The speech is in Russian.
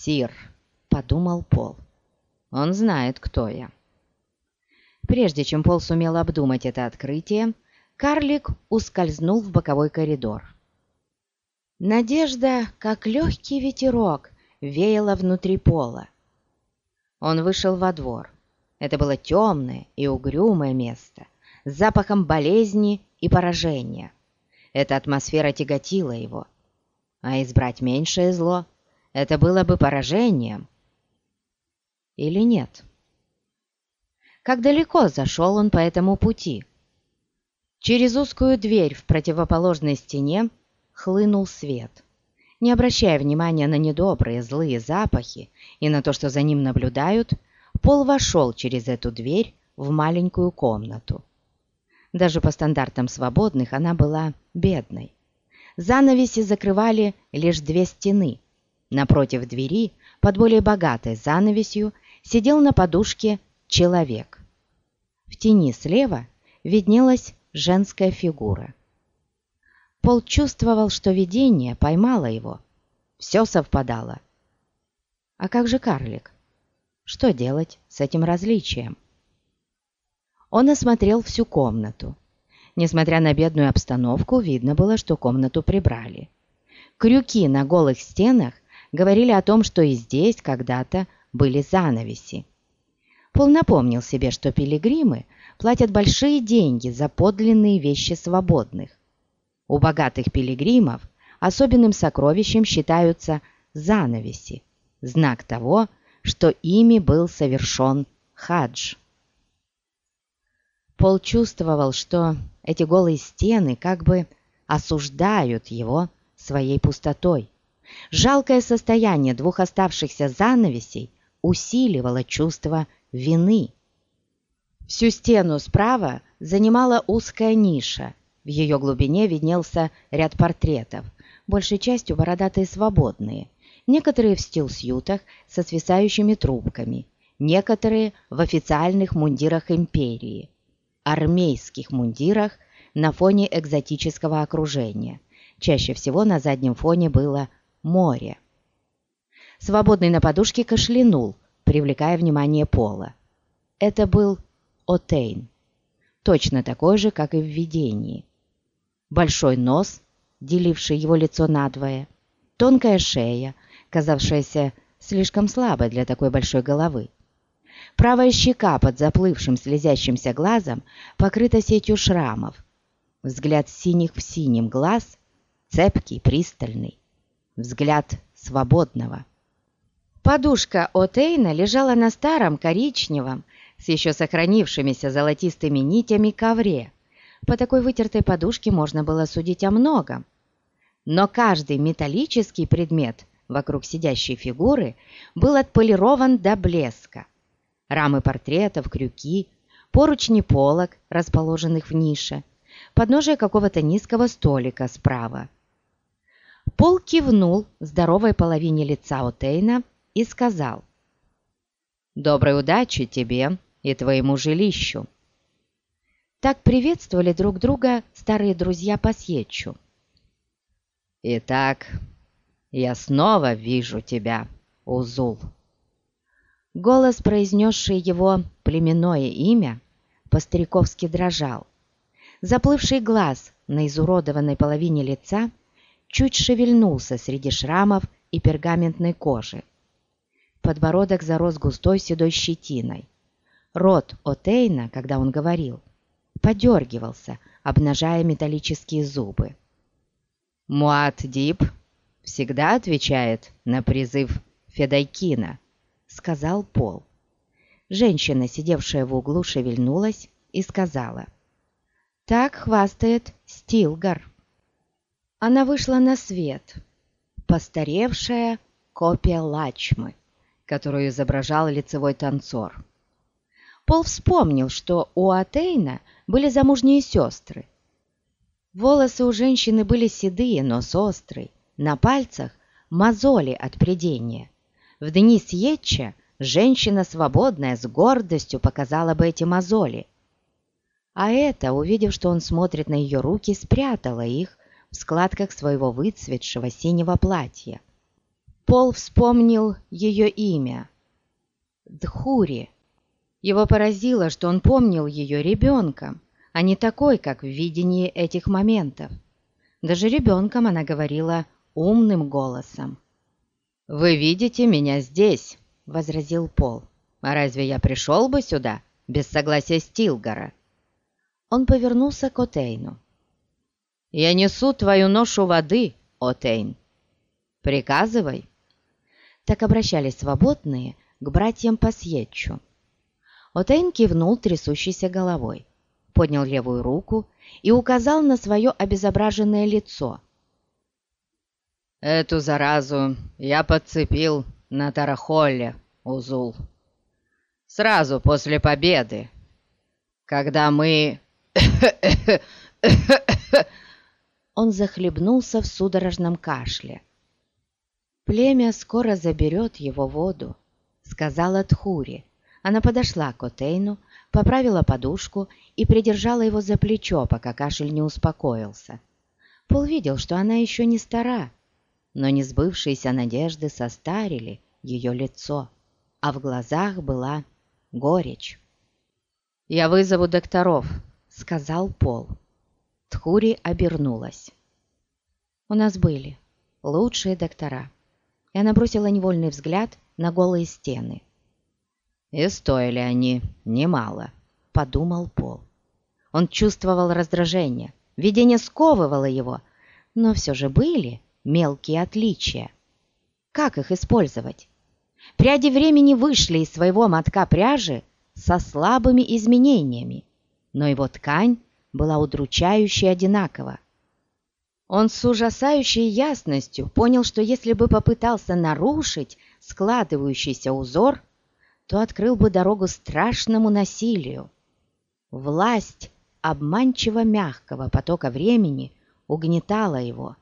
«Сир», — подумал Пол, — «он знает, кто я». Прежде чем Пол сумел обдумать это открытие, карлик ускользнул в боковой коридор. Надежда, как легкий ветерок, веяла внутри Пола. Он вышел во двор. Это было темное и угрюмое место, с запахом болезни и поражения. Эта атмосфера тяготила его. А избрать меньшее зло — это было бы поражением. Или нет? Как далеко зашел он по этому пути? Через узкую дверь в противоположной стене хлынул свет. Не обращая внимания на недобрые злые запахи и на то, что за ним наблюдают, Пол вошел через эту дверь в маленькую комнату. Даже по стандартам свободных она была бедной. Занавеси закрывали лишь две стены. Напротив двери, под более богатой занавесью, сидел на подушке человек. В тени слева виднелась женская фигура. Пол чувствовал, что видение поймало его. Все совпадало. А как же карлик? Что делать с этим различием? Он осмотрел всю комнату. Несмотря на бедную обстановку, видно было, что комнату прибрали. Крюки на голых стенах говорили о том, что и здесь когда-то были занавеси. Пол напомнил себе, что пилигримы платят большие деньги за подлинные вещи свободных. У богатых пилигримов особенным сокровищем считаются занавеси, знак того, что ими был совершен хадж. Пол чувствовал, что эти голые стены как бы осуждают его своей пустотой. Жалкое состояние двух оставшихся занавесей усиливало чувство вины. Всю стену справа занимала узкая ниша. В ее глубине виднелся ряд портретов, большей частью бородатые свободные, некоторые в стилсьютах со свисающими трубками, некоторые в официальных мундирах империи, армейских мундирах на фоне экзотического окружения. Чаще всего на заднем фоне было море. Свободный на подушке кашлянул, привлекая внимание Пола. Это был Отейн, точно такой же, как и в видении. Большой нос, деливший его лицо надвое, тонкая шея, казавшаяся слишком слабой для такой большой головы. Правая щека под заплывшим слезящимся глазом покрыта сетью шрамов. Взгляд синих в синем глаз, цепкий, пристальный. Взгляд свободного. Подушка от Эйна лежала на старом коричневом, с еще сохранившимися золотистыми нитями ковре. По такой вытертой подушке можно было судить о многом. Но каждый металлический предмет вокруг сидящей фигуры был отполирован до блеска. Рамы портретов, крюки, поручни полок, расположенных в нише, подножие какого-то низкого столика справа. Пол кивнул здоровой половине лица Отейна и сказал «Доброй удачи тебе и твоему жилищу». Так приветствовали друг друга старые друзья по Сьетчу. «Итак, я снова вижу тебя, Узул». Голос, произнесший его племенное имя, по-стариковски дрожал. Заплывший глаз на изуродованной половине лица чуть шевельнулся среди шрамов и пергаментной кожи. Подбородок зарос густой седой щетиной. Рот Отейна, когда он говорил, подергивался, обнажая металлические зубы. «Муат-Дип всегда отвечает на призыв Федайкина», — сказал Пол. Женщина, сидевшая в углу, шевельнулась и сказала. «Так хвастает Стилгар». Она вышла на свет, постаревшая копия Лачмы которую изображал лицевой танцор. Пол вспомнил, что у Атейна были замужние сестры. Волосы у женщины были седые, но с острой, на пальцах мозоли от придения. В дни Сьетча женщина свободная с гордостью показала бы эти мозоли. А это, увидев, что он смотрит на ее руки, спрятала их в складках своего выцветшего синего платья. Пол вспомнил ее имя – Дхури. Его поразило, что он помнил ее ребенком, а не такой, как в видении этих моментов. Даже ребенком она говорила умным голосом. «Вы видите меня здесь», — возразил Пол. «А разве я пришел бы сюда без согласия Стилгора?» Он повернулся к Отейну. «Я несу твою ношу воды, Отейн. Приказывай». Так обращались свободные к братьям по Сьетчу. Отейн кивнул трясущейся головой, поднял левую руку и указал на свое обезображенное лицо. «Эту заразу я подцепил на Тарахолле, Узул. Сразу после победы, когда мы...» Он захлебнулся в судорожном кашле. «Племя скоро заберет его воду», — сказала Тхури. Она подошла к Отейну, поправила подушку и придержала его за плечо, пока кашель не успокоился. Пол видел, что она еще не стара, но несбывшиеся надежды состарили ее лицо, а в глазах была горечь. «Я вызову докторов», — сказал Пол. Тхури обернулась. «У нас были лучшие доктора» и она бросила невольный взгляд на голые стены. «И стоили они немало», — подумал Пол. Он чувствовал раздражение, видение сковывало его, но все же были мелкие отличия. Как их использовать? Пряди времени вышли из своего мотка пряжи со слабыми изменениями, но его ткань была удручающе одинакова. Он с ужасающей ясностью понял, что если бы попытался нарушить складывающийся узор, то открыл бы дорогу страшному насилию. Власть обманчиво мягкого потока времени угнетала его.